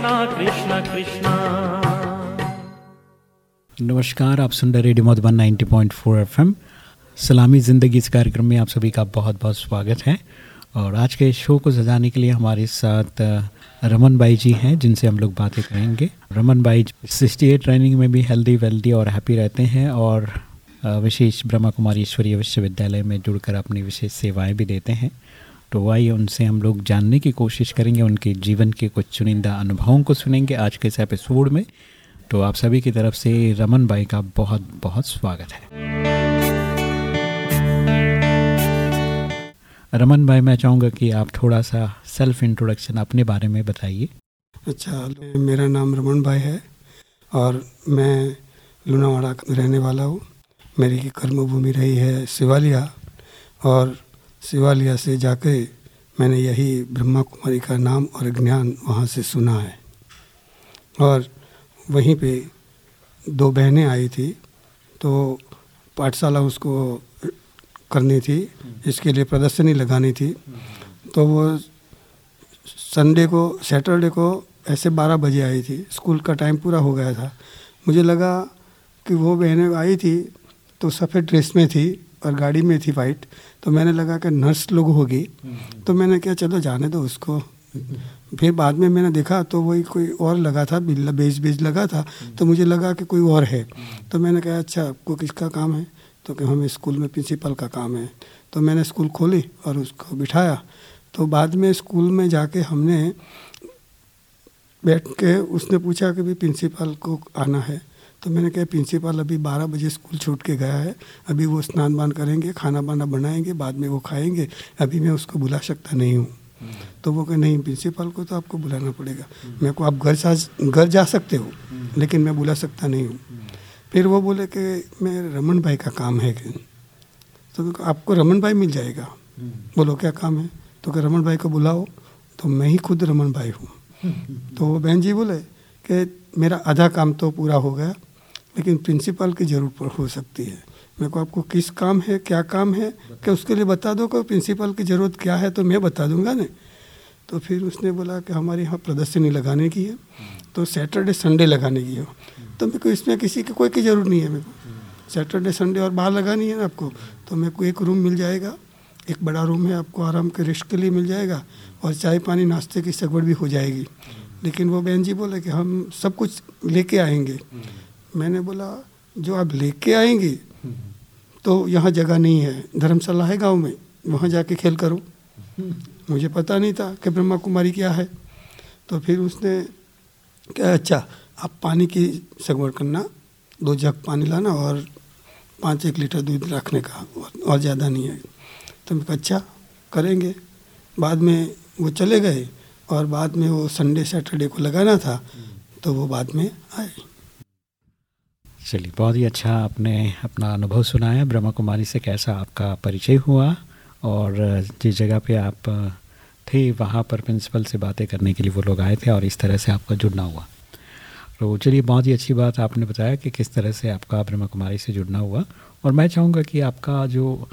कृष्णा कृष्णा कृष्णा। नमस्कार, आप सुन रहे रेडियो मधुबन 90.4 एफएम सलामी ज़िंदगी इस कार्यक्रम में आप सभी का बहुत बहुत स्वागत है। और आज के शो को सजाने के लिए हमारे साथ रमन भाई जी हैं, जिनसे हम लोग बातें करेंगे। रमन भाई, सिक्सटी एट ट्रेनिंग में भी हेल्दी वेल्दी और हैप्पी रहते हैं और विशेष ब्रह्मा कुमारी ईश्वरीय विश्वविद्यालय में जुड़कर अपनी विशेष सेवाएँ भी देते हैं। तो आइए उनसे हम लोग जानने की कोशिश करेंगे, उनके जीवन के कुछ चुनिंदा अनुभवों को सुनेंगे आज के इस एपिसोड में। तो आप सभी की तरफ़ से रमन भाई का बहुत बहुत स्वागत है। रमन भाई, मैं चाहूँगा कि आप थोड़ा सा सेल्फ इंट्रोडक्शन अपने बारे में बताइए। अच्छा मेरा नाम रमन भाई है और मैं लुनावाड़ा रहने वाला हूँ। मेरी कर्मभूमि रही है शिवालिया और शिवालिया से जाके मैंने यही ब्रह्मा कुमारी का नाम और ज्ञान वहाँ से सुना है। और वहीं पे दो बहनें आई थी तो पाठशाला उसको करनी थी, इसके लिए प्रदर्शनी लगानी थी। तो वो संडे को, सैटरडे को ऐसे बारह बजे आई थी। स्कूल का टाइम पूरा हो गया था। मुझे लगा कि वो बहनें आई थी तो सफ़ेद ड्रेस में थी और गाड़ी में थी वाइट तो मैंने लगा कि नर्स लोग होगी तो मैंने क्या चलो जाने दो उसको। फिर बाद में मैंने देखा तो वही कोई और लगा था बिल्ला बेज बेज लगा था। तो मुझे लगा कि कोई और है। तो मैंने कहा अच्छा आपको किसका काम है? तो कि हमें स्कूल में प्रिंसिपल का काम है। तो मैंने स्कूल खोली और उसको बिठाया। तो बाद में स्कूल में जाके हमने बैठ के उसने पूछा कि भाई प्रिंसिपल को आना है। तो मैंने कहा प्रिंसिपल अभी बारह बजे स्कूल छूट के गया है। अभी वो स्नान बान करेंगे खाना बाना बनाएँगे बाद में वो खाएँगे। अभी मैं उसको बुला सकता नहीं हूँ। तो वो कहे नहीं प्रिंसिपल को तो आपको बुलाना पड़ेगा। मेरे को आप घर जा घर जा सकते हो लेकिन मैं बुला सकता नहीं हूँ। फिर वो बोले कि मैं रमन भाई का काम है। तो आपको रमन भाई मिल जाएगा? बोलो क्या काम है? तो कि रमन भाई को बुलाओ तो मैं ही खुद रमन भाई हूँ। तो बहन जी बोले कि मेरा आधा काम तो पूरा हो गया लेकिन प्रिंसिपल की ज़रूरत हो सकती है। मेरे को आपको किस काम है, क्या काम है, क्या उसके लिए बता दो कि प्रिंसिपल की ज़रूरत क्या है तो मैं बता दूँगा ना। तो फिर उसने बोला कि हमारे यहाँ प्रदर्शनी लगाने की है तो सैटरडे, संडे लगाने की हो। तो मेरे को इसमें किसी की, कोई की ज़रूरत नहीं है मेरे को। सैटरडे, संडे और बाहर लगानी है ना आपको तो मेरे को एक रूम मिल जाएगा, एक बड़ा रूम है आपको आराम के रेस्ट के लिए मिल जाएगा, और चाय पानी नाश्ते की सगवड़ भी हो जाएगी। लेकिन वो बहन जी बोले कि हम सब कुछ लेके आएँगे। मैंने बोला, जो आप लेके आएँगे तो यहाँ जगह नहीं है। धर्मशाला है गाँव में, वहाँ जाके खेल करो। मुझे पता नहीं था कि ब्रह्मा कुमारी क्या है। तो फिर उसने क्या अच्छा आप पानी की सगवड़ करना, दो जग पानी लाना और पाँच एक लीटर दूध रखने का, और ज़्यादा नहीं है। तो मैं अच्छा करेंगे। बाद में वो चले गए और बाद में वो संडे सैटरडे को लगाना था तो वो बाद में आए। चलिए, बहुत ही अच्छा आपने अपना अनुभव सुनाया। ब्रह्मा कुमारी से कैसा आपका परिचय हुआ और जिस जगह पे आप थे, वहाँ पर प्रिंसिपल से बातें करने के लिए वो लोग आए थे और इस तरह से आपका जुड़ना हुआ। तो चलिए, बहुत ही अच्छी बात आपने बताया कि किस तरह से आपका ब्रह्मा कुमारी से जुड़ना हुआ। और मैं चाहूँगा कि आपका जो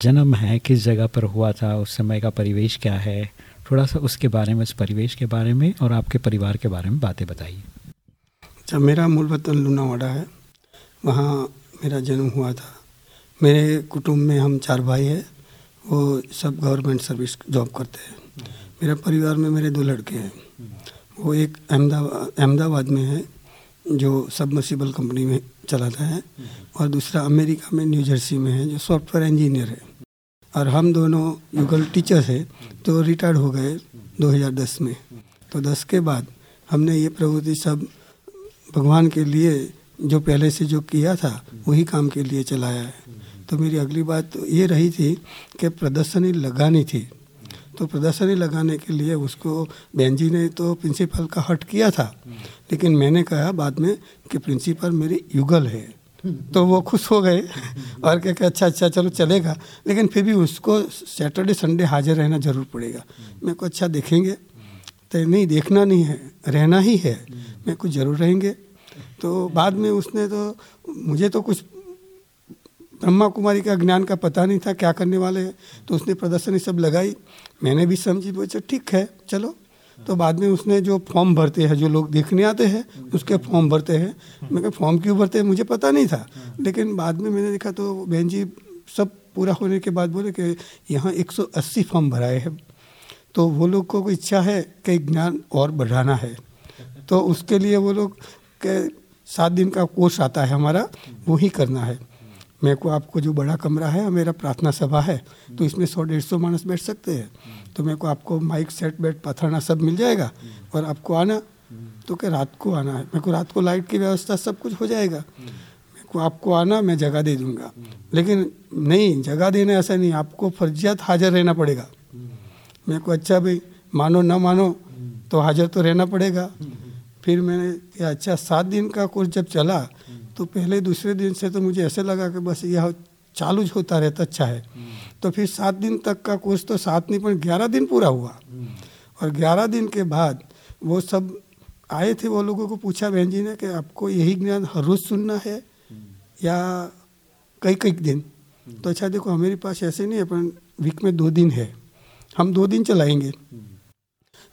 जन्म है, किस जगह पर हुआ था, उस समय का परिवेश क्या है, थोड़ा सा उसके बारे में, उस परिवेश के बारे में और आपके परिवार के बारे में बातें बताइए। अच्छा मेरा मूल वतन लूनावाड़ा है, वहाँ मेरा जन्म हुआ था। मेरे कुटुंब में हम चार भाई हैं, वो सब गवर्नमेंट सर्विस जॉब करते हैं। मेरे परिवार में मेरे दो लड़के हैं। वो एक अहमदाबाद अहमदाबाद में है, जो सबमर्सिबल कंपनी में चलाता है, और दूसरा अमेरिका में, न्यू जर्सी में है, जो सॉफ्टवेयर इंजीनियर है। और हम दोनों युगल टीचर्स हैं तो रिटायर्ड हो गए 2010 में। तो 10 के बाद हमने ये प्रवृत्ति सब भगवान के लिए जो पहले से जो किया था, वही काम के लिए चलाया है। तो मेरी अगली बात तो ये रही थी कि प्रदर्शनी लगानी थी। तो प्रदर्शनी लगाने के लिए उसको बहन जी ने तो प्रिंसिपल का हट किया था, लेकिन मैंने कहा बाद में कि प्रिंसिपल मेरी युगल है। तो वो खुश हो गए और कह के अच्छा अच्छा चलो चलेगा। लेकिन फिर भी उसको सैटरडे, संडे हाजिर रहना ज़रूर पड़ेगा। मेरे को अच्छा देखेंगे। तो नहीं देखना नहीं है रहना ही है मैं कुछ ज़रूर रहेंगे। तो बाद में उसने तो मुझे तो कुछ ब्रह्मा कुमारी का ज्ञान का पता नहीं था क्या करने वाले हैं। तो उसने प्रदर्शनी सब लगाई मैंने भी समझी बोले ठीक है चलो। तो बाद में उसने जो फॉर्म भरते हैं जो लोग देखने आते हैं उसके फॉर्म भरते हैं। मैं कहा फॉर्म क्यों भरते हैं मुझे पता नहीं था। लेकिन बाद में मैंने देखा तो बहन जी सब पूरा होने के बाद बोले कि यहाँ 180 फॉर्म भराए हैं। तो वो लोग को इच्छा है कि ज्ञान और बढ़ाना है। तो उसके लिए वो लोग के सात दिन का कोर्स आता है हमारा, वो ही करना है। मेरे को आपको जो बड़ा कमरा है, मेरा प्रार्थना सभा है तो इसमें सौ डेढ़ सौ मानस बैठ सकते हैं। तो मेरे को आपको माइक, सेट, बेड पथरना सब मिल जाएगा और आपको आना तो क्या रात को आना है? मेरे को रात को लाइट की व्यवस्था सब कुछ हो जाएगा। मेरे को आपको आना, मैं जगह दे दूँगा। लेकिन नहीं, जगह देना ऐसा नहीं, आपको फर्जियात हाजिर रहना पड़ेगा। मेरे को अच्छा भाई, मानो ना मानो तो हाजिर तो रहना पड़ेगा। फिर मैंने अच्छा सात दिन का कोर्स जब चला तो पहले दूसरे दिन से तो मुझे ऐसे लगा कि बस यह चालू होता रहता अच्छा है। तो फिर सात दिन तक का कोर्स तो सात नहीं, पर ग्यारह दिन पूरा हुआ। और ग्यारह दिन के बाद वो सब आए थे, वो लोगों को पूछा, बहन जी ने, कि आपको यही ज्ञान हर रोज़ सुनना है या कई कई दिन? तो अच्छा देखो, हमारे पास ऐसे नहीं है, पर वीक में दो दिन है। हम दो दिन चलाएँगे।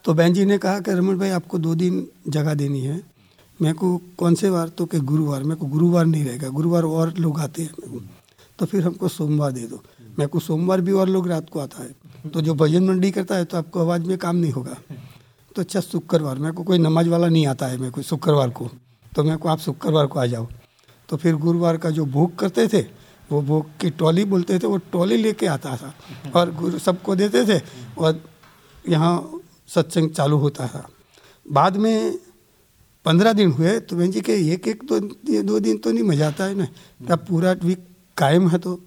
तो बहन जी ने कहा कि रमन भाई आपको दो दिन जगह देनी है। मेरे को कौन से वार? तो कि गुरुवार। मेरे को गुरुवार नहीं रहेगा। गुरुवार और लोग आते हैं तो फिर हमको सोमवार दे दो। मेरे को सोमवार भी और लोग रात को आता है। तो जो भजन मंडी करता है तो आपको आवाज़ में काम नहीं होगा। तो अच्छा शुक्रवार। मेरे को कोई नमाज़ वाला नहीं आता है मेरे को शुक्रवार को। तो मेरे को आप शुक्रवार को आ जाओ। तो फिर गुरुवार का जो भोग करते थे वो वो की टॉली बोलते थे, वो टॉली लेके आता था और गुरु सबको देते थे और यहाँ सत्संग चालू होता था। बाद में पंद्रह दिन हुए तो बहन जी के एक एक तो दो दिन तो नहीं, मज़ा आता है ना। अब पूरा वीक कायम है तो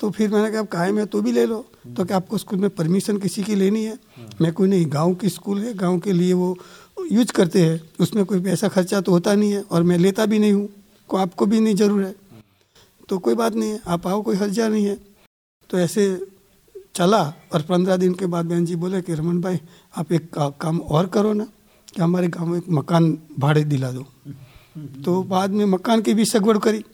तो फिर मैंने कहा कायम है तो भी ले लो। तो क्या आपको स्कूल में परमिशन किसी की लेनी है? मैं कोई नहीं, गाँव की स्कूल है, गाँव के लिए वो यूज़ करते हैं। उसमें कोई पैसा खर्चा तो होता नहीं है और मैं लेता भी नहीं हूँ, को आपको भी नहीं ज़रूर है। तो कोई बात नहीं है आप आओ कोई हर्जा नहीं है। तो ऐसे चला और पंद्रह दिन के बाद बहन जी बोले कि रमन भाई आप एक का, काम और करो ना कि हमारे गाँव में एक मकान भाड़े दिला दो। तो बाद में मकान की भी सगवड़ करी।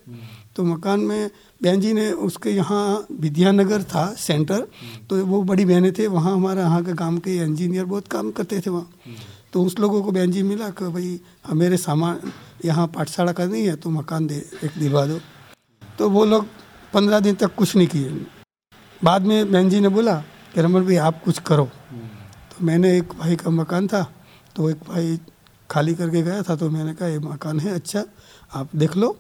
तो मकान में बहन जी ने उसके यहाँ विद्यानगर था सेंटर तो वो बड़ी बहनें थे वहाँ हमारा यहाँ के गाँव के इंजीनियर बहुत काम करते थे वहाँ। तो उस लोगों को बहन जी मिला कि भाई मेरे सामान यहाँ पाठशाला करनी है तो मकान दे एक दिलवा दो। तो वो लोग पंद्रह दिन तक कुछ नहीं किए। बाद में बहन जी ने बोला कि रमन भाई, आप कुछ करो। तो मैंने एक भाई का मकान था तो एक भाई खाली करके गया था तो मैंने कहा, ये मकान है अच्छा आप देख लो।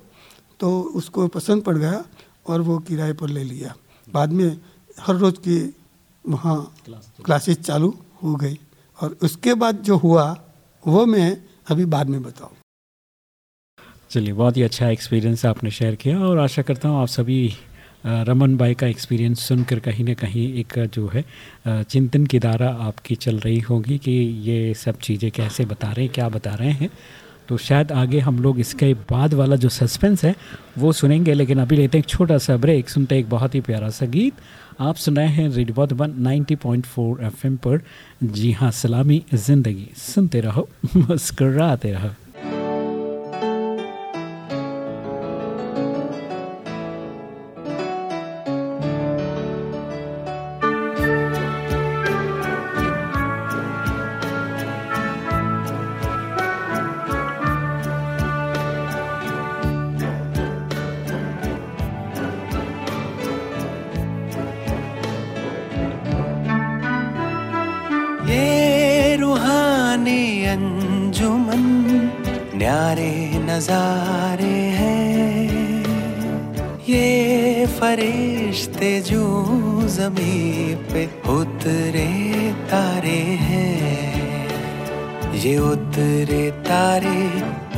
तो उसको पसंद पड़ गया और वो किराए पर ले लिया। बाद में हर रोज़ की वहाँ क्लासेस चालू हो गई। और उसके बाद जो हुआ, वो मैं अभी बाद में बताऊँ। चलिए, बहुत ही अच्छा एक्सपीरियंस आपने शेयर किया और आशा करता हूँ आप सभी रमन भाई का एक्सपीरियंस सुनकर कहीं ना कहीं एक जो है चिंतन की धारा आपकी चल रही होगी कि ये सब चीज़ें कैसे बता रहे हैं, क्या बता रहे हैं। तो शायद आगे हम लोग इसके बाद वाला जो सस्पेंस है, वो सुनेंगे, लेकिन अभी लेते हैं एक छोटा सा ब्रेक सुनते एक बहुत ही प्यारा सा गीत। आप सुनाए हैं रेडियो वन, नाइनटी पॉइंट पर। जी हाँ सलामी ज़िंदगी। सुनते रहो, मुस्कराते रहो। जाने अंजुमन न्यारे नजारे हैं। ये फरिश्ते जो जमी पे उतरे तारे हैं। ये उतरे तारे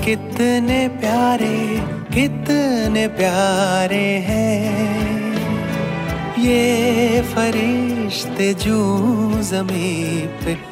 कितने प्यारे कितने प्यारे हैं। ये फरिश्ते जो जमी पे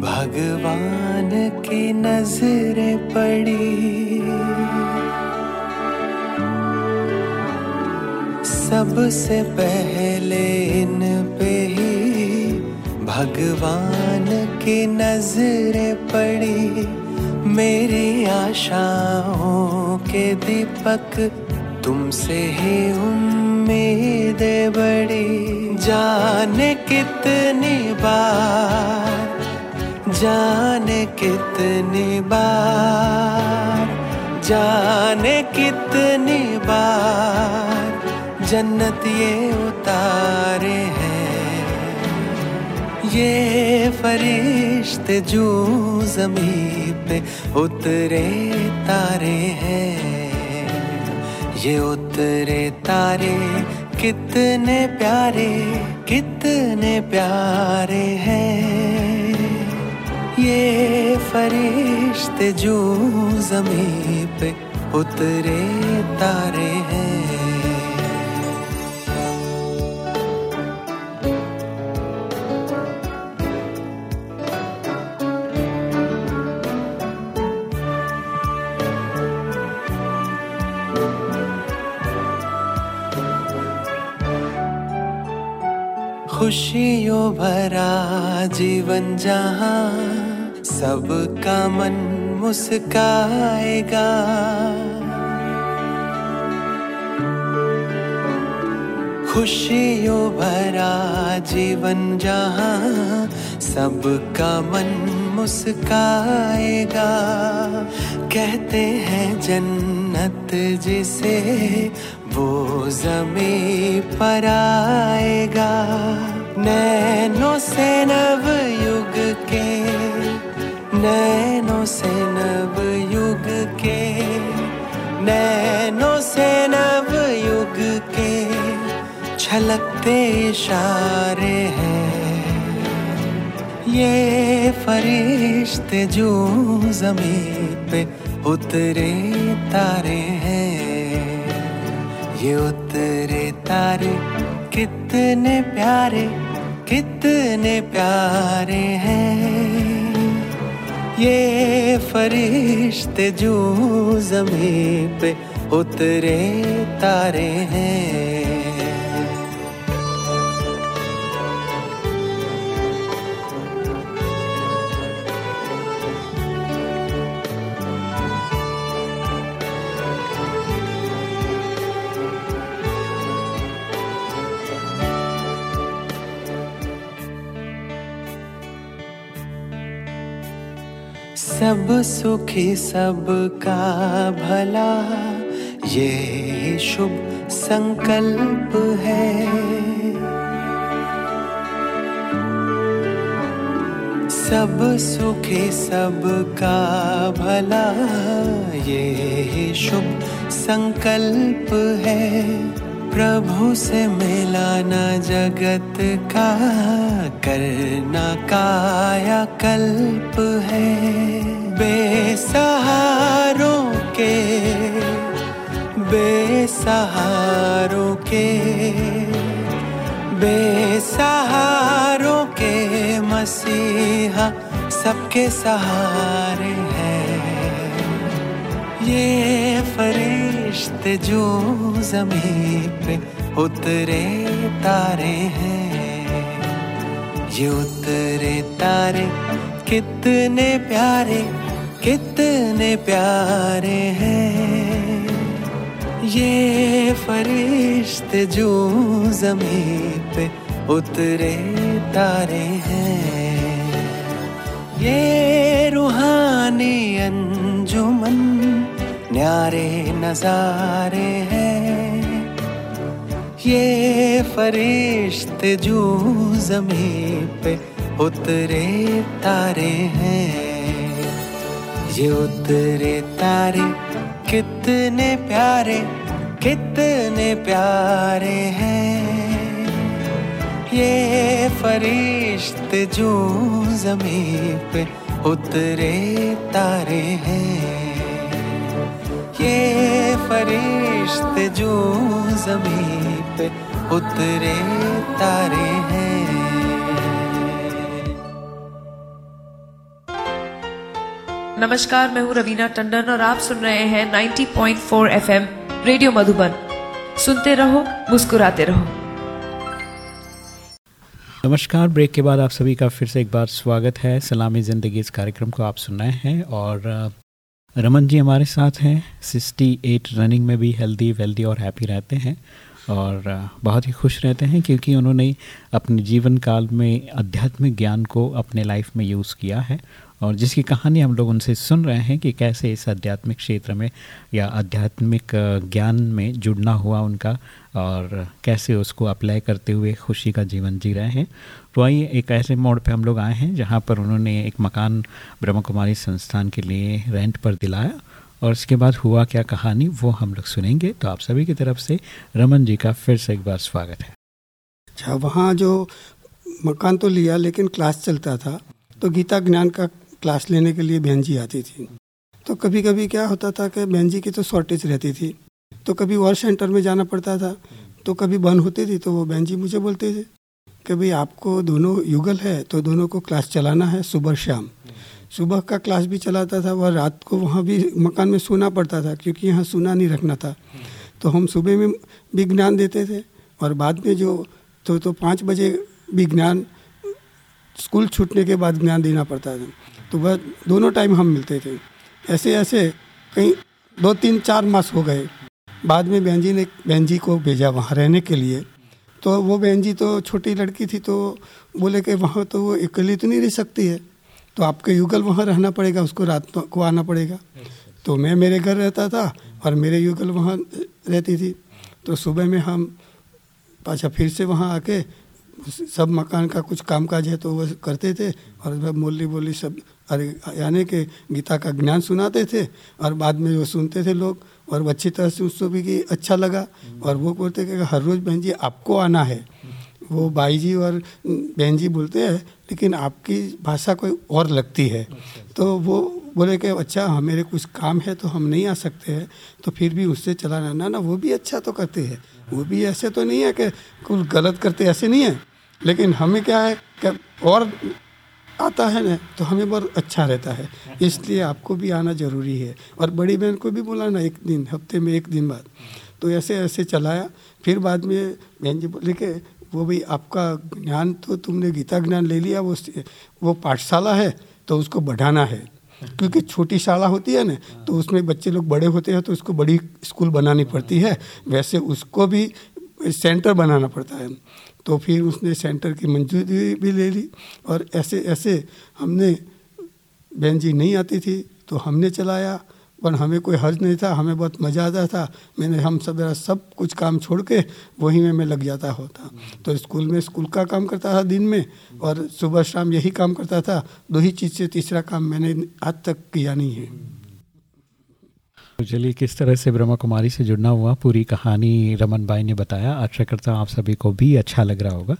भगवान की नज़रें पड़ी। सबसे पहले इन पे ही भगवान की नज़रें पड़ी। मेरी आशाओं के दीपक तुमसे ही उम्मीद बड़ी जाने कितनी बार जाने कितनी बार, जाने कितनी बार जन्नत ये उतारे हैं। ये फरिश्ते जो जमी पे उतरे तारे हैं। ये उतरे तारे कितने प्यारे कितने प्यारे हैं। ये फरिश्ते जो जमी पे उतरे तारे हैं। खुशियों भरा जीवन जहाँ सबका मन मुस्काएगा। खुशियों भरा जीवन जहाँ सबका मन मुस्काएगा। कहते हैं जन्नत जिसे वो जमी पर आएगा। नैनो से नव युग के नैनों से नव युग के, नैनों से नव युग के छलकते इशारे हैं। ये फरिश्ते जो ज़मीन पे उतरे तारे हैं। ये उतरे तारे कितने प्यारे कितने प्यारे हैं। ये फरिश्ते जो ज़मीन पे उतरे तारे हैं। सब सुखी सबका भला। ये शुभ संकल्प है। सब सुखी सबका भला। ये शुभ संकल्प है। प्रभु से मिलाना जगत का करना काया कल्प है। बेसहारों के बेसहारों के बेसहारों के मसीहा सबके सहारे हैं। ये फरिश्ते जो जमी पे उतरे तारे हैं। ये उतरे तारे कितने प्यारे कितने प्यारे हैं। ये फरिश्ते जो जमी पे उतरे तारे हैं। ये रूहानी अंजुमन न्यारे नजारे हैं। ये फरिश्ते जो ज़मीन पे उतरे तारे हैं। ये उतरे तारे कितने प्यारे कितने प्यारे हैं। ये फरिश्ते जो ज़मीन पे उतरे तारे हैं। ये फरिश्ते जो ज़मीन पे उतरे तारे हैं। नमस्कार मैं हूँ रवीना टंडन और आप सुन रहे हैं 90.4 एफएम रेडियो मधुबन। सुनते रहो मुस्कुराते रहो। नमस्कार ब्रेक के बाद आप सभी का फिर से एक बार स्वागत है। सलामी ज़िंदगी इस कार्यक्रम को आप सुन रहे हैं और रमन जी हमारे साथ हैं। 68 रनिंग में भी हेल्दी, वेल्दी और हैप्पी रहते हैं और बहुत ही खुश रहते हैं क्योंकि उन्होंने अपने जीवन काल में आध्यात्मिक ज्ञान को अपने लाइफ में यूज़ किया है और जिसकी कहानी हम लोग उनसे सुन रहे हैं कि कैसे इस आध्यात्मिक क्षेत्र में या आध्यात्मिक ज्ञान में जुड़ना हुआ उनका और कैसे उसको अप्लाई करते हुए खुशी का जीवन जी रहे हैं। तो आइए, एक ऐसे मोड़ पे हम लोग आए हैं, जहाँ पर उन्होंने एक मकान ब्रह्म कुमारी संस्थान के लिए रेंट पर दिलाया और इसके बाद हुआ क्या कहानी, वो हम लोग सुनेंगे। तो आप सभी की तरफ़ से रमन जी का फिर से एक बार स्वागत है। अच्छा वहाँ जो मकान तो लिया, लेकिन क्लास चलता था तो गीता ज्ञान का क्लास लेने के लिए बहन जी आती थी। तो कभी कभी क्या होता था कि बहन जी की तो शॉर्टेज रहती थी तो कभी और सेंटर में जाना पड़ता था तो कभी बंद होती थी तो वो बहन जी मुझे बोलते थे कि भाई आपको दोनों युगल है तो दोनों को क्लास चलाना है सुबह शाम। सुबह का क्लास भी चलाता था वह रात को वहाँ भी मकान में सोना पड़ता था, क्योंकि यहाँ सोना नहीं रखना था। तो हम सुबह में भी ज्ञान देते थे, और बाद में जो तो तो पाँच बजे भी ज्ञान स्कूल छूटने के बाद ज्ञान देना पड़ता था। तो वह दोनों टाइम हम मिलते थे। ऐसे ऐसे कहीं दो तीन चार मास हो गए। बाद में बहन जी ने, बहन जी को भेजा वहाँ रहने के लिए। तो वो बहन जी तो छोटी लड़की थी तो बोले कि वहाँ तो वो अकेली तो नहीं रह सकती है। तो आपके युगल वहाँ रहना पड़ेगा, उसको रात को आना पड़ेगा। तो मैं मेरे घर रहता था और मेरे युगल वहाँ रहती थी। तो सुबह में हम पाछा फिर से वहाँ आके सब मकान का कुछ काम काज है तो वह करते थे और बोली बोली सब, अरे, यानी कि गीता का ज्ञान सुनाते थे और बाद में वो सुनते थे लोग और अच्छी तरह से उसको भी कि अच्छा लगा। और वो बोलते कि हर रोज़ बहन जी आपको आना है। वो भाई जी और बहन जी बोलते हैं, लेकिन आपकी भाषा कोई और लगती है। तो वो बोले कि अच्छा हाँ मेरे कुछ काम है तो हम नहीं आ सकते हैं। तो फिर भी उससे चला ना ना, वो भी अच्छा तो करते हैं। वो भी ऐसे तो नहीं है कि कुछ गलत करते, ऐसे नहीं है। लेकिन हमें क्या है कि और आता है ना तो हमें बहुत अच्छा रहता है। इसलिए आपको भी आना ज़रूरी है। और बड़ी बहन को भी बोला ना एक दिन, हफ़्ते में एक दिन बाद। तो ऐसे ऐसे चलाया। फिर बाद में बहन जी बोले कि, वो भाई आपका ज्ञान तो तुमने गीता ज्ञान ले लिया, वो वो पाठशाला है तो उसको बढ़ाना है। क्योंकि छोटी शाला होती है ना तो उसमें बच्चे लोग बड़े होते हैं तो उसको बड़ी स्कूल बनानी पड़ती है। वैसे उसको भी सेंटर बनाना पड़ता है। तो फिर उसने सेंटर की मंजूरी भी ले ली और ऐसे ऐसे हमने, बहन जी नहीं आती थी तो हमने चलाया, पर हमें कोई हर्ज नहीं था, हमें बहुत मज़ा आता था। मैंने, हम सब सब कुछ काम छोड़ के वहीं में, मैं लग जाता होता। तो स्कूल में स्कूल का काम करता था दिन में और सुबह शाम यही काम करता था। दो ही चीज़ से तीसरा काम मैंने आज तक किया नहीं है। तो चलिए, किस तरह से ब्रह्मा कुमारी से जुड़ना हुआ? पूरी कहानी रमन भाई ने बताया। आशा करता हूँ आप सभी को भी अच्छा लग रहा होगा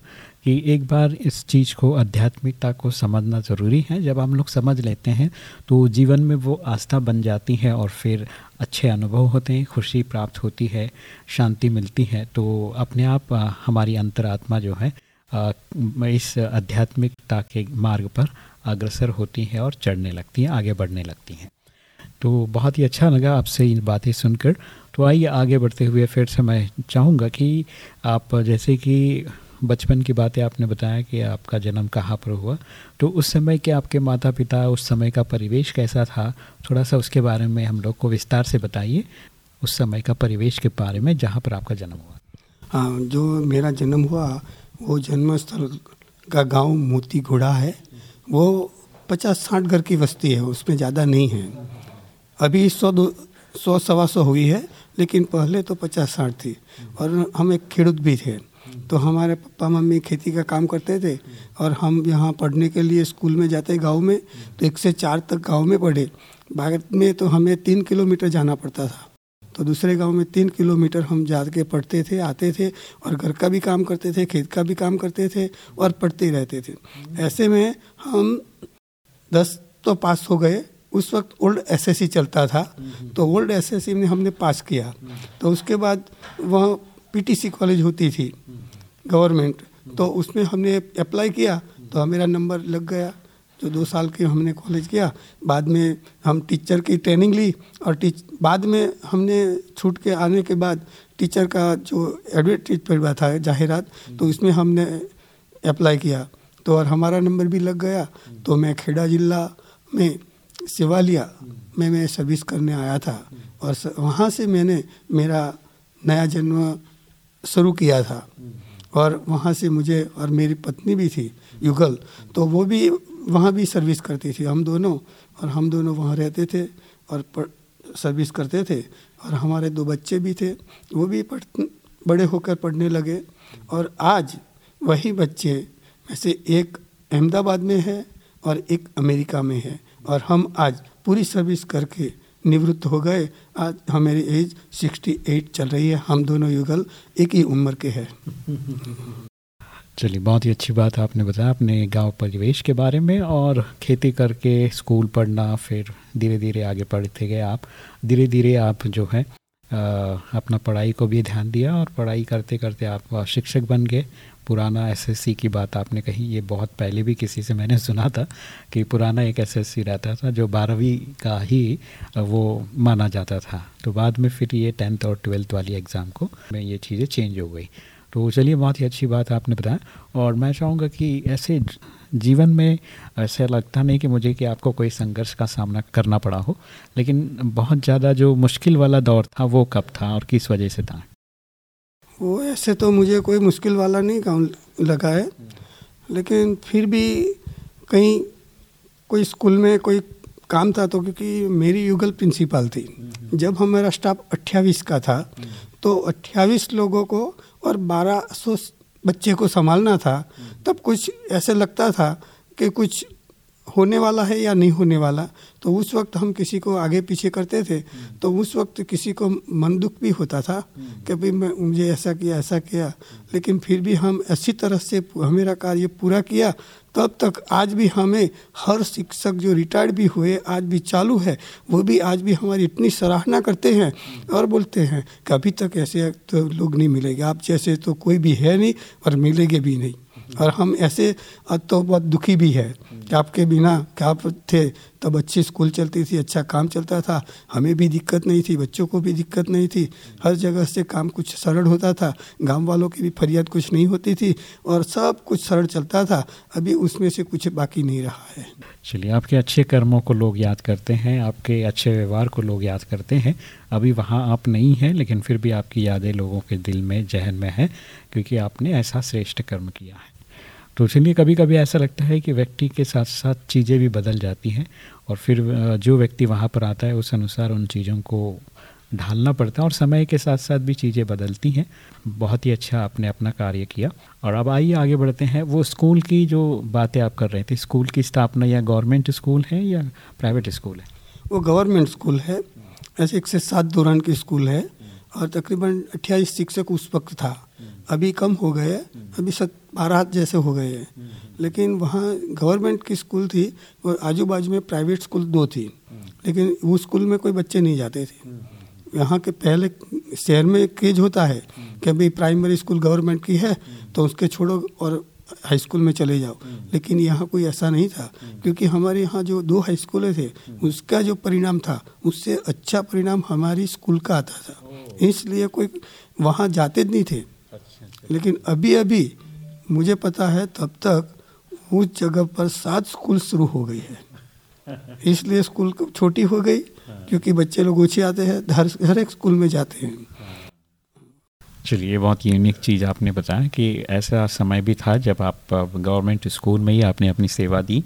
कि एक बार इस चीज़ को, आध्यात्मिकता को समझना ज़रूरी है। जब हम लोग समझ लेते हैं तो जीवन में वो आस्था बन जाती है और फिर अच्छे अनुभव होते हैं, खुशी प्राप्त होती है, शांति मिलती है। तो अपने आप हमारी अंतरात्मा जो है इस आध्यात्मिकता के मार्ग पर अग्रसर होती है और चढ़ने लगती हैं, आगे बढ़ने लगती हैं। तो बहुत ही अच्छा लगा आपसे इन बातें सुनकर। तो आइए आगे बढ़ते हुए फिर से मैं चाहूँगा कि आप जैसे कि बचपन की बातें आपने बताया कि आपका जन्म कहाँ पर हुआ तो उस समय के आपके माता पिता उस समय का परिवेश कैसा था? थोड़ा सा उसके बारे में हम लोग को विस्तार से बताइए, उस समय का परिवेश के बारे में जहाँ पर आपका जन्म हुआ। हाँ जो मेरा जन्म हुआ, वो जन्म स्थल का गाँव मोती घोड़ा है। वो पचास साठ घर की बस्ती है, उसमें ज़्यादा नहीं है। अभी सौ दो, सौ, सवा सौ हुई है, लेकिन पहले तो पचास, साठ थी। और हम एक खेडूत भी थे। तो हमारे पापा, मम्मी खेती का काम करते थे और हम यहाँ पढ़ने के लिए स्कूल में जाते गाँव में तो एक से चार तक गाँव में पढ़े। भारत में तो हमें तीन किलोमीटर जाना पड़ता था। तो दूसरे गाँव में तीन किलोमीटर हम जा के पढ़ते थे, आते थे और घर का भी काम करते थे, खेत का भी काम करते थे और पढ़ते रहते थे। ऐसे में हम दस तो पास हो गए। उस वक्त ओल्ड एसएससी चलता था तो ओल्ड एसएससी में हमने पास किया। तो उसके बाद वह पीटीसी कॉलेज होती थी गवर्नमेंट। तो उसमें हमने अप्लाई किया तो मेरा नंबर लग गया जो दो साल के हमने कॉलेज किया। बाद में हम टीचर की ट्रेनिंग ली और टीच बाद में हमने छूट के आने के बाद टीचर का जो एडवर्टीजमेंट था जाहिरात तो उसमें हमने अप्लाई किया। तो और हमारा नंबर भी लग गया तो मैं खेड़ा जिला में सिवालिया में मैं सर्विस करने आया था और वहाँ से मैंने मेरा नया जन्म शुरू किया था। और वहाँ से मुझे और मेरी पत्नी भी थी, युगल। तो वो भी वहाँ भी सर्विस करती थी, हम दोनों। और हम दोनों वहाँ रहते थे और सर्विस करते थे। और हमारे दो बच्चे भी थे, वो भी पढ़, बड़े होकर पढ़ने लगे। और आज वही बच्चे में से एक अहमदाबाद में है और एक अमेरिका में है। और हम आज पूरी सर्विस करके निवृत्त हो गए। आज हमारी एज 68 चल रही है। हम दोनों युगल एक ही उम्र के हैं। चलिए बहुत ही अच्छी बात आपने बताया अपने गाँव परिवेश के बारे में और खेती करके स्कूल पढ़ना फिर धीरे धीरे आगे पढ़ते गए आप। धीरे धीरे आप जो है आ, अपना पढ़ाई को भी ध्यान दिया और पढ़ाई करते करते आप शिक्षक बन गए। पुराना एसएससी की बात आपने कही, ये बहुत पहले भी किसी से मैंने सुना था कि पुराना एक एसएससी रहता था, जो बारहवीं का ही वो माना जाता था। तो बाद में फिर ये टेंथ और ट्वेल्थ वाली एग्ज़ाम को में ये चीज़ें चेंज हो गई। तो चलिए, बहुत ही अच्छी बात आपने बताया। और मैं चाहूँगा कि ऐसे जीवन में ऐसा लगता नहीं कि मुझे कि आपको कोई संघर्ष का सामना करना पड़ा हो, लेकिन बहुत ज़्यादा जो मुश्किल वाला दौर था, वो कब था और किस वजह से था? वो ऐसे तो मुझे कोई मुश्किल वाला नहीं काम लगा है। लेकिन फिर भी कहीं कोई स्कूल में कोई काम था तो क्योंकि मेरी युगल प्रिंसिपल थी। जब हमारा स्टाफ अट्ठाईस का था तो अट्ठाईस लोगों को और बारह सौ बच्चे को संभालना था तब कुछ ऐसे लगता था कि कुछ होने वाला है या नहीं होने वाला। तो उस वक्त हम किसी को आगे पीछे करते थे तो उस वक्त किसी को मन दुख भी होता था कि भाई मैं, मुझे ऐसा किया ऐसा किया। लेकिन फिर भी हम ऐसी तरह से मेरा कार्य पूरा किया, तब तक आज भी हमें हर शिक्षक जो रिटायर्ड भी हुए, आज भी चालू है, वो भी आज भी हमारी इतनी सराहना करते हैं और बोलते हैं कि अभी तक ऐसे तो लोग नहीं मिलेंगे। आप जैसे तो कोई भी है नहीं और मिलेंगे भी नहीं। और हम ऐसे तो बहुत दुखी भी है कि आपके बिना क्या आप थे तब अच्छी स्कूल चलती थी अच्छा काम चलता था। हमें भी दिक्कत नहीं थी, बच्चों को भी दिक्कत नहीं थी। हर जगह से काम कुछ सरल होता था, गाँव वालों की भी फरियाद कुछ नहीं होती थी और सब कुछ सरल चलता था। अभी उसमें से कुछ बाकी नहीं रहा है। चलिए, आपके अच्छे कर्मों को लोग याद करते हैं, आपके अच्छे व्यवहार को लोग याद करते हैं। अभी वहाँ आप नहीं हैं, लेकिन फिर भी आपकी यादें लोगों के दिल में, जहन में है, क्योंकि आपने ऐसा श्रेष्ठ कर्म किया है। तो चलिए कभी कभी ऐसा लगता है कि व्यक्ति के साथ साथ चीज़ें भी बदल जाती हैं और फिर जो व्यक्ति वहाँ पर आता है, उस अनुसार उन चीज़ों को ढालना पड़ता है और समय के साथ साथ भी चीज़ें बदलती हैं। बहुत ही अच्छा आपने अपना कार्य किया। और अब आइए, आगे बढ़ते हैं। वो स्कूल की जो बातें आप कर रहे थे, स्कूल की स्थापना या गवर्नमेंट स्कूल है या प्राइवेट स्कूल है? वो गवर्नमेंट स्कूल है। ऐसे एक से सात दौरान की स्कूल है। और तकरीबन अट्ठाईस शिक्षक उस वक्त था। अभी कम हो गए अभी सत बारह जैसे हो गए हैं। लेकिन वहाँ गवर्नमेंट की स्कूल थी और आजू बाजू में प्राइवेट स्कूल दो थी। लेकिन वो स्कूल में कोई बच्चे नहीं जाते थे। यहाँ के पहले शहर में केज होता है कि भाई प्राइमरी स्कूल गवर्नमेंट की है तो उसके छोड़ो और हाई स्कूल में चले जाओ। लेकिन यहाँ कोई ऐसा नहीं था क्योंकि हमारे यहाँ जो दो हाई स्कूलें थे उसका जो परिणाम था उससे अच्छा परिणाम हमारी स्कूल का आता था। इसलिए कोई वहाँ जाते नहीं थे। लेकिन अभी अभी मुझे पता है तब तक उस जगह पर सात स्कूल शुरू हो गई है। इसलिए स्कूल छोटी हो गई क्योंकि बच्चे लोग ऊँचे आते हैं हर हर एक स्कूल में जाते हैं। चलिए बहुत यूनिक चीज़ आपने बताया कि ऐसा समय भी था जब आप गवर्नमेंट स्कूल में ही आपने अपनी सेवा दी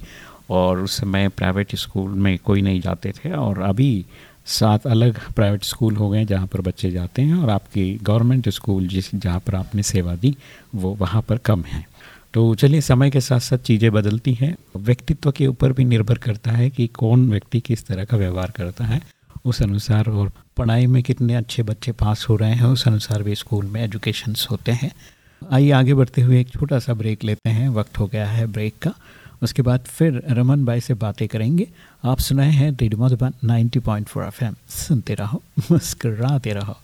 और उस समय प्राइवेट स्कूल में कोई नहीं जाते थे और अभी सात अलग प्राइवेट स्कूल हो गए जहाँ पर बच्चे जाते हैं और आपकी गवर्नमेंट स्कूल जिस जहाँ पर आपने सेवा दी, वो वहाँ पर कम है। तो चलिए, समय के साथ साथ चीज़ें बदलती हैं। व्यक्तित्व के ऊपर भी निर्भर करता है कि कौन व्यक्ति किस तरह का व्यवहार करता है। उस अनुसार और पढ़ाई में कितने अच्छे बच्चे पास हो रहे हैं, उस अनुसार भी स्कूल में एजुकेशन्स होते हैं। आइए आगे बढ़ते हुए एक छोटा सा ब्रेक लेते हैं। वक्त हो गया है ब्रेक का। उसके बाद फिर रमन भाई से बातें करेंगे। आप सुनाए हैं रेडियो मधुबन 90.4 पॉइंट सुनते रहो, मुस्कराते रहो।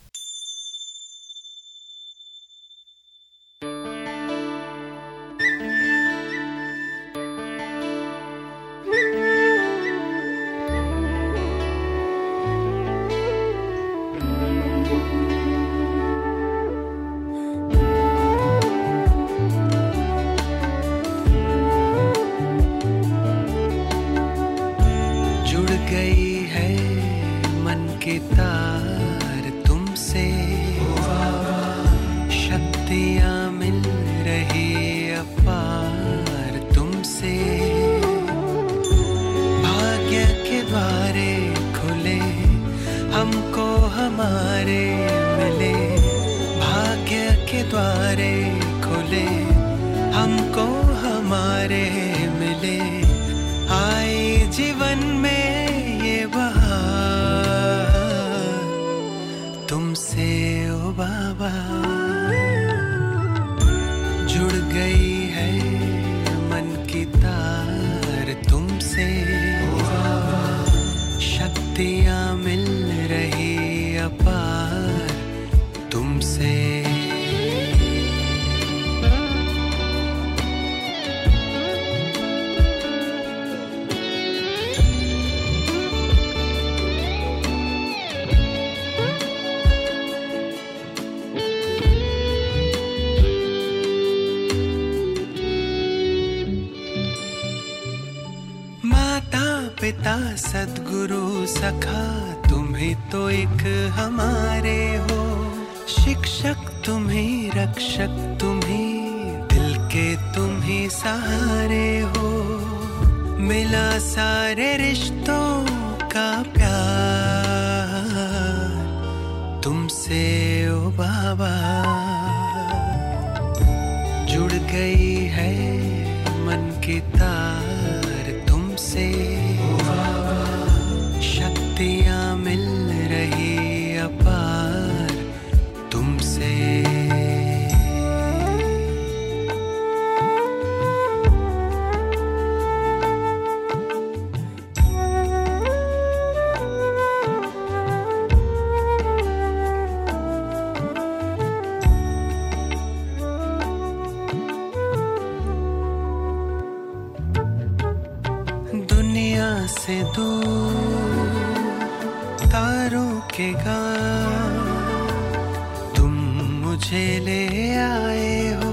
मुझे ले आए हो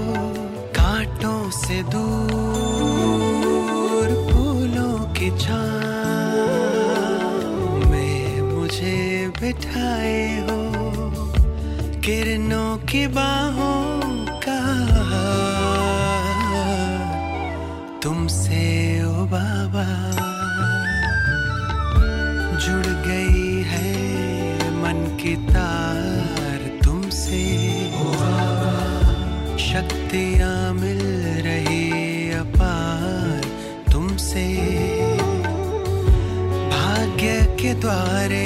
कांटों से दूर फूलों की छाँव में मुझे बिठाए हो किरणों की बाहों का तुमसे ओ बाबा जुड़ गई है मन की तार द्वारे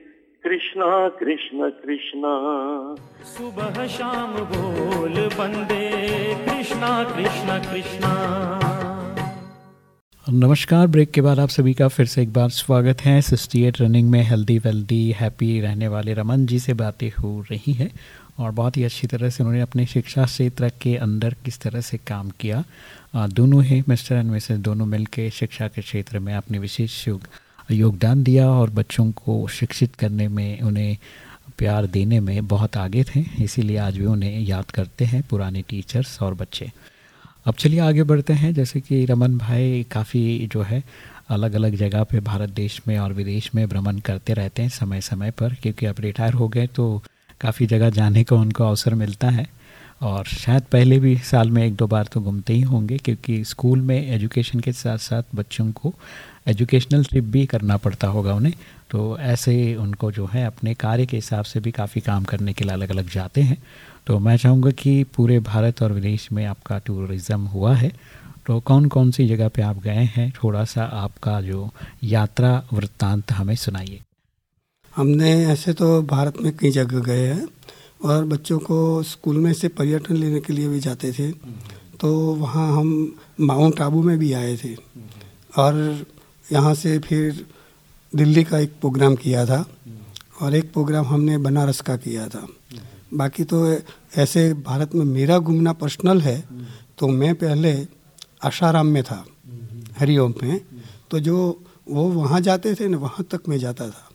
कृष्णा कृष्ण कृष्णा। सुबह शाम बोल बंदे कृष्णा कृष्ण कृष्णा। नमस्कार ब्रेक के बाद आप सभी का फिर से एक बार स्वागत है। सिक्सटी एट रनिंग में हेल्दी वेल्दी हैप्पी रहने वाले रमन जी से बातें हो रही है और बहुत ही अच्छी तरह से उन्होंने अपने शिक्षा क्षेत्र के अंदर किस तरह से काम किया। दोनों ही मिस्टर एंड मिसेस दोनों मिलकर शिक्षा के क्षेत्र में अपने विशेष योगदान दिया और बच्चों को शिक्षित करने में, उन्हें प्यार देने में बहुत आगे थे, इसीलिए आज भी उन्हें याद करते हैं पुराने टीचर्स और बच्चे। अब चलिए आगे बढ़ते हैं, जैसे कि रमन भाई काफ़ी जो है अलग अलग जगह पे भारत देश में और विदेश में भ्रमण करते रहते हैं समय समय पर, क्योंकि अब रिटायर हो गए तो काफ़ी जगह जाने का उनको अवसर मिलता है। और शायद पहले भी साल में एक दो बार तो घूमते ही होंगे, क्योंकि स्कूल में एजुकेशन के साथ साथ बच्चों को एजुकेशनल ट्रिप भी करना पड़ता होगा उन्हें। तो ऐसे उनको जो है अपने कार्य के हिसाब से भी काफ़ी काम करने के लिए अलग अलग जाते हैं। तो मैं चाहूँगा कि पूरे भारत और विदेश में आपका टूरिज़्म हुआ है। तो कौन कौन सी जगह पे आप गए हैं? थोड़ा सा आपका जो यात्रा वृत्तांत हमें सुनाइए। हमने ऐसे तो भारत में कई जगह गए हैं और बच्चों को स्कूल में से पर्यटन लेने के लिए भी जाते थे। तो वहाँ हम माउंट आबू में भी आए थे। और यहाँ से फिर दिल्ली का एक प्रोग्राम किया था और एक प्रोग्राम हमने बनारस का किया था। बाकी तो ऐसे भारत में मेरा घूमना पर्सनल है तो मैं पहले आशाराम में था हरिओम में। तो जो वो वहाँ जाते थे ना वहाँ तक मैं जाता था।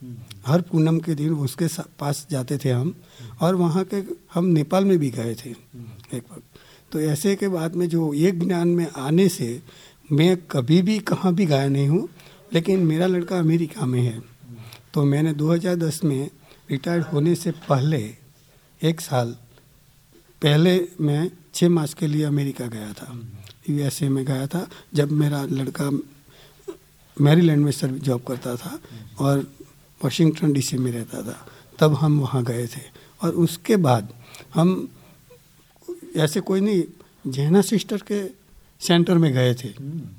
हर पूनम के दिन उसके पास जाते थे हम और वहाँ के हम नेपाल में भी गए थे एक वक्त। तो ऐसे के बाद में जो एक ज्ञान में आने से मैं कभी भी कहाँ भी गया नहीं हूँ। लेकिन मेरा लड़का अमेरिका में है। तो मैंने 2010 में रिटायर्ड होने से पहले, एक साल पहले मैं छः मास के लिए अमेरिका गया था। यूएसए में गया था, जब मेरा लड़का मैरीलैंड में सर्विस जॉब करता था और वाशिंगटन डीसी में रहता था, तब हम वहाँ गए थे। और उसके बाद हम, ऐसे कोई नहीं, जैना सिस्टर के सेंटर में गए थे।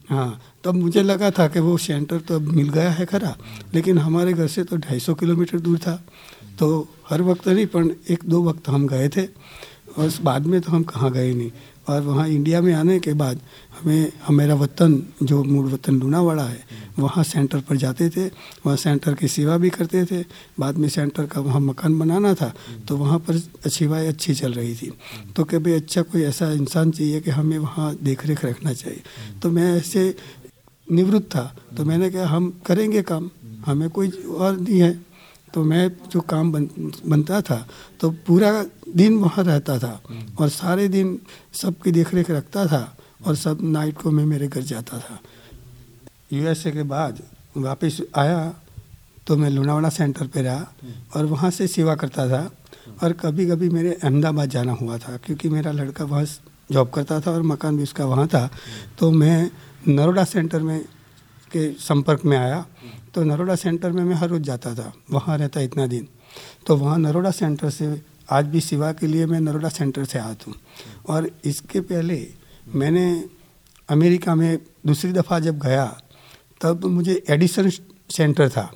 हाँ तब मुझे लगा था कि वो सेंटर तो अब मिल गया है खरा लेकिन हमारे घर से तो ढाई सौ किलोमीटर दूर था। तो हर वक्त नहीं पर एक दो वक्त हम गए थे और बाद में तो हम कहाँ गए नहीं। और वहाँ इंडिया में आने के बाद हमें हमारा वतन, जो मूल वतन लूनावाड़ा है, वहाँ सेंटर पर जाते थे। वहाँ सेंटर की सेवा भी करते थे। बाद में सेंटर का वहाँ मकान बनाना था तो वहाँ पर सेवाएँ अच्छी चल रही थी। तो कि भाई अच्छा कोई ऐसा इंसान चाहिए कि हमें वहाँ देख रेख रखना चाहिए। तो मैं ऐसे निवृत्त था तो मैंने कहा, हम करेंगे काम, हमें कोई और नहीं है। तो मैं जो काम बन, बनता था तो पूरा दिन वहाँ रहता था और सारे दिन सबकी देख रेख रखता था और सब नाइट को मैं मेरे घर जाता था। यूएसए के बाद वापस आया तो मैं लोनावाड़ा सेंटर पे रहा और वहाँ से सेवा करता था और कभी कभी मेरे अहमदाबाद जाना हुआ था क्योंकि मेरा लड़का वहाँ जॉब करता था और मकान भी उसका वहाँ था। तो मैं नरोडा सेंटर में के संपर्क में आया। तो नरोडा सेंटर में मैं हर रोज़ जाता था। वहाँ रहता इतना दिन। तो वहाँ नरोडा सेंटर से आज भी सेवा के लिए मैं नरोडा सेंटर से आता हूँ। और इसके पहले मैंने अमेरिका में दूसरी दफ़ा जब गया, तब मुझे एडिसन सेंटर था।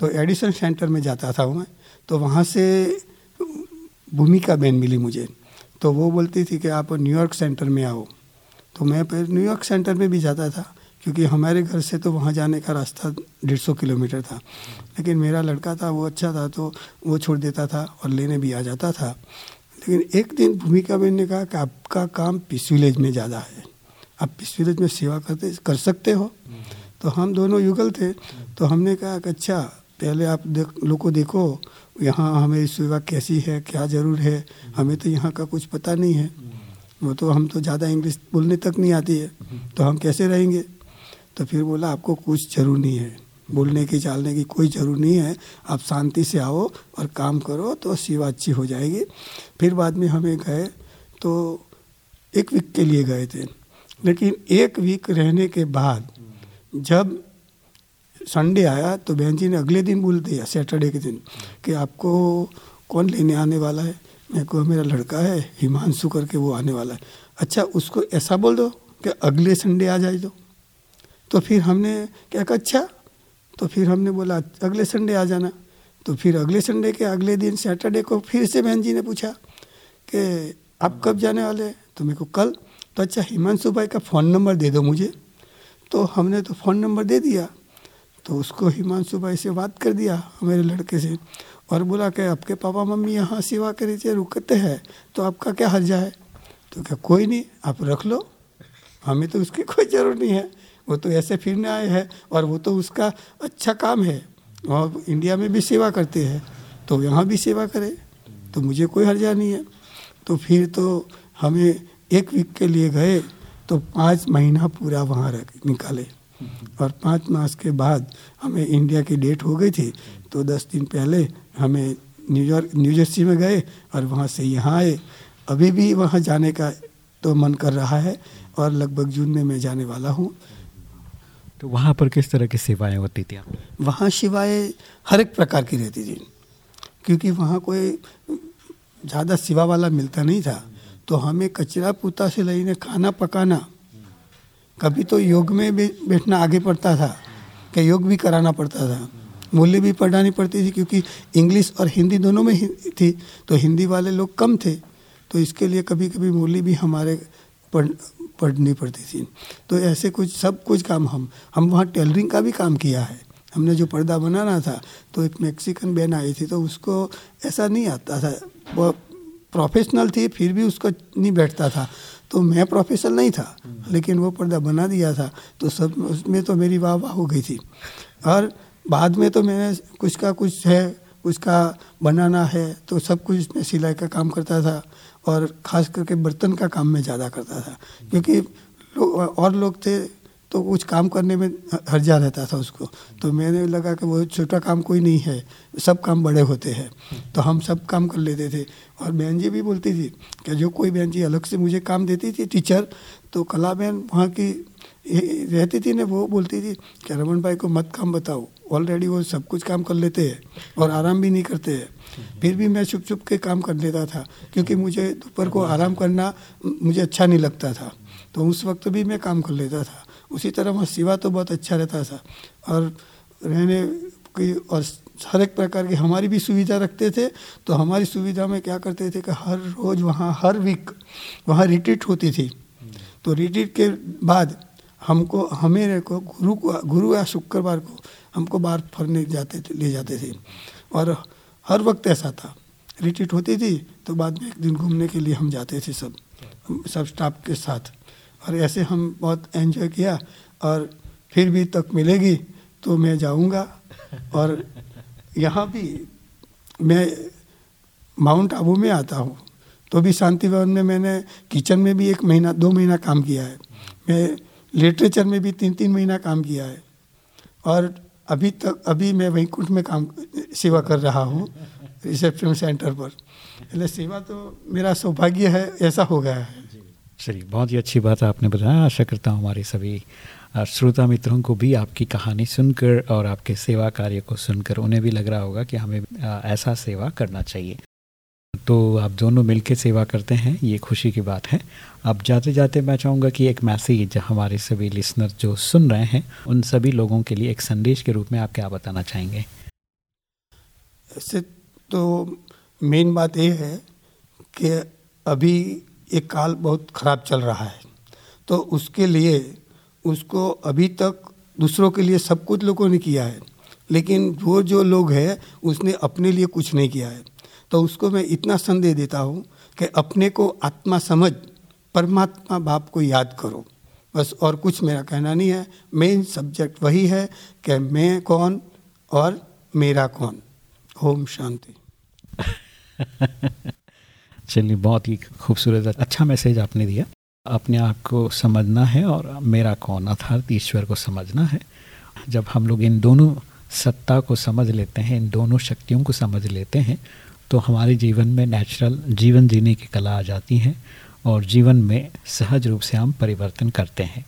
तो एडिसन सेंटर में जाता था मैं तो वहाँ से भूमिका बहन मिली मुझे। तो वो बोलती थी कि आप न्यूयॉर्क सेंटर में आओ। तो मैं फिर न्यूयॉर्क सेंटर में भी जाता था। क्योंकि हमारे घर से तो वहाँ जाने का रास्ता डेढ़ सौ किलोमीटर था। लेकिन मेरा लड़का था, वो अच्छा था तो वो छोड़ देता था और लेने भी आ जाता था। लेकिन एक दिन भूमिका बहन ने कहा कि आपका काम पीस विलेज में ज़्यादा है। आप पीस विलेज में सेवा करते, कर सकते हो। तो हम दोनों युगल थे तो हमने कहा कि अच्छा पहले आप देख, लोग को देखो, यहाँ हमें सेवा कैसी है, क्या ज़रूर है, हमें तो यहाँ का कुछ पता नहीं है। वो तो हम तो ज़्यादा इंग्लिश बोलने तक नहीं आती है तो हम कैसे रहेंगे? तो फिर बोला, आपको कुछ ज़रूर नहीं है। बोलने की, चालने की कोई ज़रूर नहीं है। आप शांति से आओ और काम करो तो सेवा अच्छी हो जाएगी। फिर बाद में हमें गए तो एक वीक के लिए गए थे। लेकिन एक वीक रहने के बाद, जब संडे आया तो बहन जी ने अगले दिन बोल दिया सैटरडे के दिन, कि आपको कौन लेने आने वाला है? मैं को मेरा लड़का है, हिमांशु करके वो आने वाला है। अच्छा उसको ऐसा बोल दो कि अगले संडे आ जाए तो। तो फिर हमने क्या कहा अच्छा। तो फिर हमने बोला, अगले संडे आ जाना। तो फिर अगले संडे के अगले दिन सैटरडे को फिर से बहन जी ने पूछा कि आप कब जाने वाले तो मेरे को कल। तो अच्छा हिमांशु भाई का फ़ोन नंबर दे दो मुझे। तो हमने तो फ़ोन नंबर दे दिया। तो उसको हिमांशु भाई से बात कर दिया हमारे लड़के से। और बोला कि आपके पापा मम्मी यहाँ सेवा करे थे, रुकते हैं तो आपका क्या हर्जा है? तो क्या कोई नहीं, आप रख लो। हमें तो उसकी कोई ज़रूरत नहीं है। वो तो ऐसे फिरने आए हैं और वो तो उसका अच्छा काम है। और इंडिया में भी सेवा करते हैं तो यहाँ भी सेवा करे तो मुझे कोई हर्जा नहीं है। तो फिर तो हमें एक वीक के लिए गए तो पाँच महीना पूरा वहाँ रख निकाले। और पाँच मास के बाद हमें इंडिया की डेट हो गई थी तो दस दिन पहले हमें न्यूयॉर्क न्यूजर्सी में गए और वहाँ से यहाँ आए। अभी भी वहाँ जाने का तो मन कर रहा है और लगभग जून में मैं जाने वाला हूँ। तो वहाँ पर किस तरह की सेवाएँ होती थी वहाँ सिवाय हर एक प्रकार की रहती थी। क्योंकि वहाँ कोई ज़्यादा सिवा वाला मिलता नहीं था। तो हमें कचरा पुता से लेने खाना पकाना, कभी तो योग में भी बैठना आगे पड़ता था कि योग भी कराना पड़ता था। मूल्य भी पढ़ानी पड़ती थी क्योंकि इंग्लिश और हिंदी दोनों में थी तो हिंदी वाले लोग कम थे। तो इसके लिए कभी कभी मूल्य भी हमारे पढ़ पढ़नी पड़ती थी। तो ऐसे कुछ, सब कुछ काम हम हम वहाँ टेलरिंग का भी काम किया है। हमने जो पर्दा बनाना था तो एक मैक्सिकन बहन आई थी तो उसको ऐसा नहीं आता था। वो प्रोफेशनल थी, फिर भी उसको नहीं बैठता था। तो मैं प्रोफेशनल नहीं था, लेकिन वो पर्दा बना दिया था। तो सब, उसमें तो मेरी वाह वाह हो गई थी। और बाद में तो मैंने कुछ का कुछ है उसका बनाना है तो सब कुछ इसमें सिलाई का काम करता था। और ख़ास करके बर्तन का काम मैं ज़्यादा करता था। क्योंकि लो, और लोग थे तो कुछ काम करने में हर्जा रहता था उसको। तो मैंने लगा कि वो छोटा काम कोई नहीं है सब काम बड़े होते हैं। तो हम सब काम कर लेते थे। और बहन जी भी बोलती थी कि जो कोई बहन जी अलग से मुझे काम देती थी टीचर तो कला बहन वहाँ की रहती थी ना, वो बोलती थी कि रमन भाई को मत काम बताओ ऑलरेडी वो सब कुछ काम कर लेते हैं और आराम भी नहीं करते हैं। फिर भी मैं छुप छुप के काम कर लेता था, क्योंकि मुझे दोपहर को आराम करना मुझे अच्छा नहीं लगता था। तो उस वक्त भी मैं काम कर लेता था। उसी तरह वहाँ सिवा तो बहुत अच्छा रहता था और रहने की और हर एक प्रकार की हमारी भी सुविधा रखते थे। तो हमारी सुविधा में क्या करते थे कि हर रोज़ वहाँ, हर वीक वहाँ रिट्रीट होती थी। तो रिट्रीट के बाद हमको, हमें को गुरु को, गुरु या शुक्रवार को हमको बाहर फरने जाते ले जाते थे। और हर वक्त ऐसा था। रिट्रीट होती थी तो बाद में एक दिन घूमने के लिए हम जाते थे सब सब स्टाफ के साथ। और ऐसे हम बहुत एंजॉय किया, और फिर भी तक मिलेगी तो मैं जाऊँगा। और यहाँ भी मैं माउंट आबू में आता हूँ तो भी शांति भवन में मैंने किचन में भी एक महीना, दो महीना काम किया है। मैं लिटरेचर में भी तीन तीन महीना काम किया है। और अभी तक, अभी मैं वैकुंठ में काम, सेवा कर रहा हूँ, रिसेप्शन सेंटर पर। इसलिए सेवा तो मेरा सौभाग्य है, ऐसा हो गया है। चलिए, बहुत ही अच्छी बात आपने बताया। आशा करता हूँ हमारे सभी श्रोता मित्रों को भी आपकी कहानी सुनकर और आपके सेवा कार्य को सुनकर उन्हें भी लग रहा होगा कि हमें ऐसा सेवा करना चाहिए। तो आप दोनों मिलकर सेवा करते हैं, ये खुशी की बात है। अब जाते जाते मैं चाहूँगा कि एक मैसेज हमारे सभी लिसनर जो सुन रहे हैं, उन सभी लोगों के लिए एक संदेश के रूप में आप क्या बताना चाहेंगे? ऐसे तो मेन बात ये है कि अभी एक काल बहुत ख़राब चल रहा है। तो उसके लिए, उसको अभी तक दूसरों के लिए सब कुछ लोगों ने किया है। लेकिन वो जो लोग हैं, उसने अपने लिए कुछ नहीं किया है। तो उसको मैं इतना संदेह देता हूँ कि अपने को आत्मा समझ, परमात्मा बाप को याद करो। बस और कुछ मेरा कहना नहीं है। मेन सब्जेक्ट वही है कि मैं कौन और मेरा कौन। ओम शांति। चलिए, बहुत ही खूबसूरत अच्छा मैसेज आपने दिया। अपने आप को समझना है और मेरा कौन, अर्थात ईश्वर को समझना है। जब हम लोग इन दोनों सत्ता को समझ लेते हैं, इन दोनों शक्तियों को समझ लेते हैं तो हमारे जीवन में नेचुरल जीवन जीने की कला आ जाती है और जीवन में सहज रूप से हम परिवर्तन करते हैं।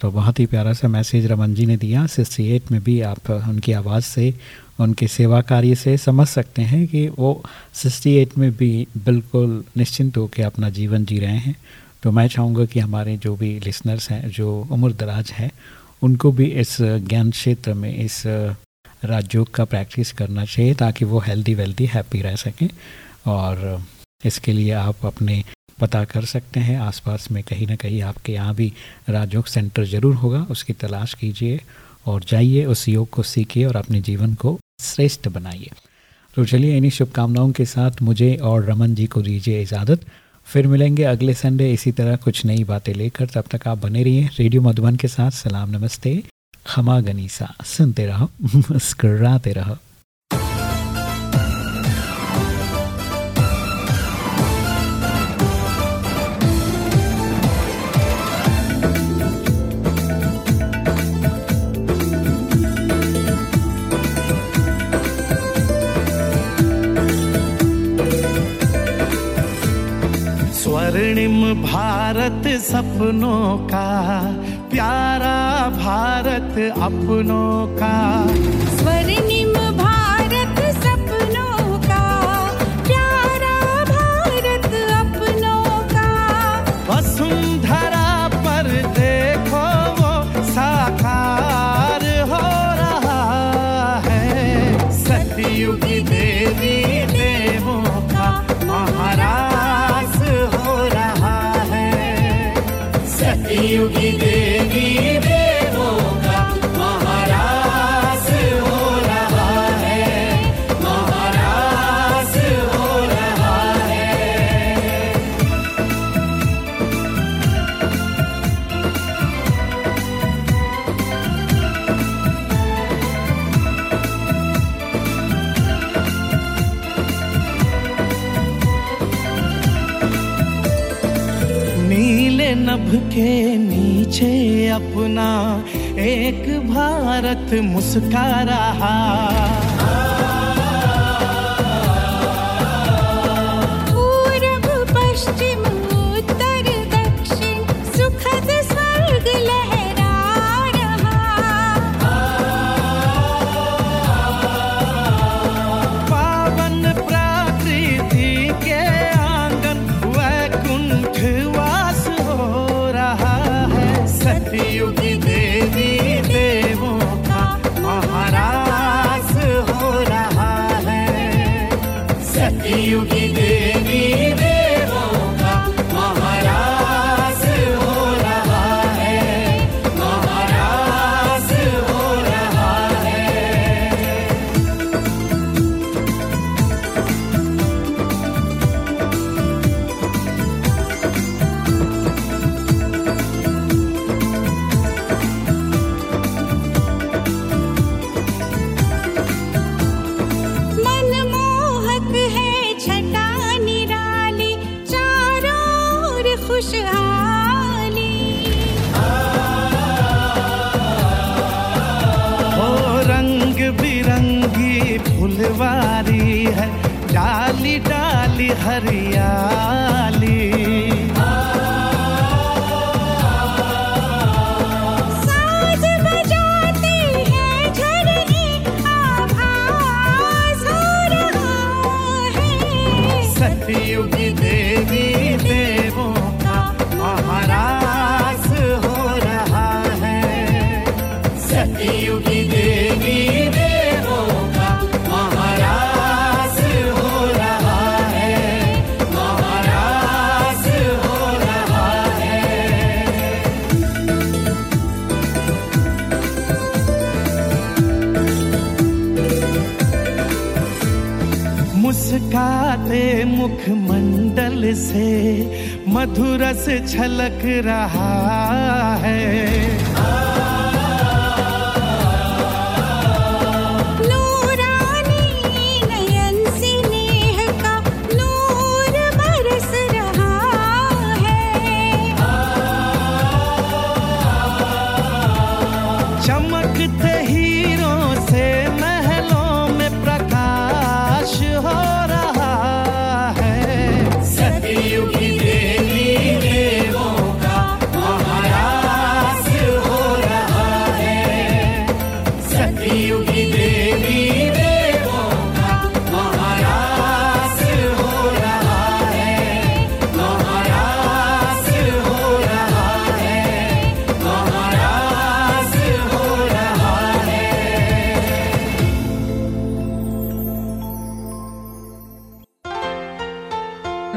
तो बहुत ही प्यारा सा मैसेज रमन जी ने दिया। सिक्सटी एट में भी आप उनकी आवाज़ से, उनके सेवा कार्य से समझ सकते हैं कि वो सिक्सटी एट में भी बिल्कुल निश्चिंत होकर अपना जीवन जी रहे हैं। तो मैं चाहूँगा कि हमारे जो भी लिसनर्स हैं, जो उम्र दराज हैं, उनको भी इस ज्ञान क्षेत्र में, इस राजयोग का प्रैक्टिस करना चाहिए ताकि वो हेल्दी वेल्दी हैप्पी रह सकें। और इसके लिए आप अपने पता कर सकते हैं, आसपास में कहीं ना कहीं आपके यहाँ भी राजयोग सेंटर ज़रूर होगा, उसकी तलाश कीजिए और जाइए, उस योग को सीखिए और अपने जीवन को श्रेष्ठ बनाइए। तो चलिए, इन्हीं शुभकामनाओं के साथ मुझे और रमन जी को दीजिए इजाज़त। फिर मिलेंगे अगले संडे, इसी तरह कुछ नई बातें लेकर। तब तक आप बने रहिए रेडियो मधुबन के साथ। सलाम, नमस्ते। खमा गनीसा सुनते रहो मुस्कराते रहो। स्वर्णिम भारत सपनों का प्यारा भारत अपनों का। स्वर्णिम के नीचे अपना एक भारत मुस्का रहा मुस्काते मुखमंडल से मधुरस छलक रहा है।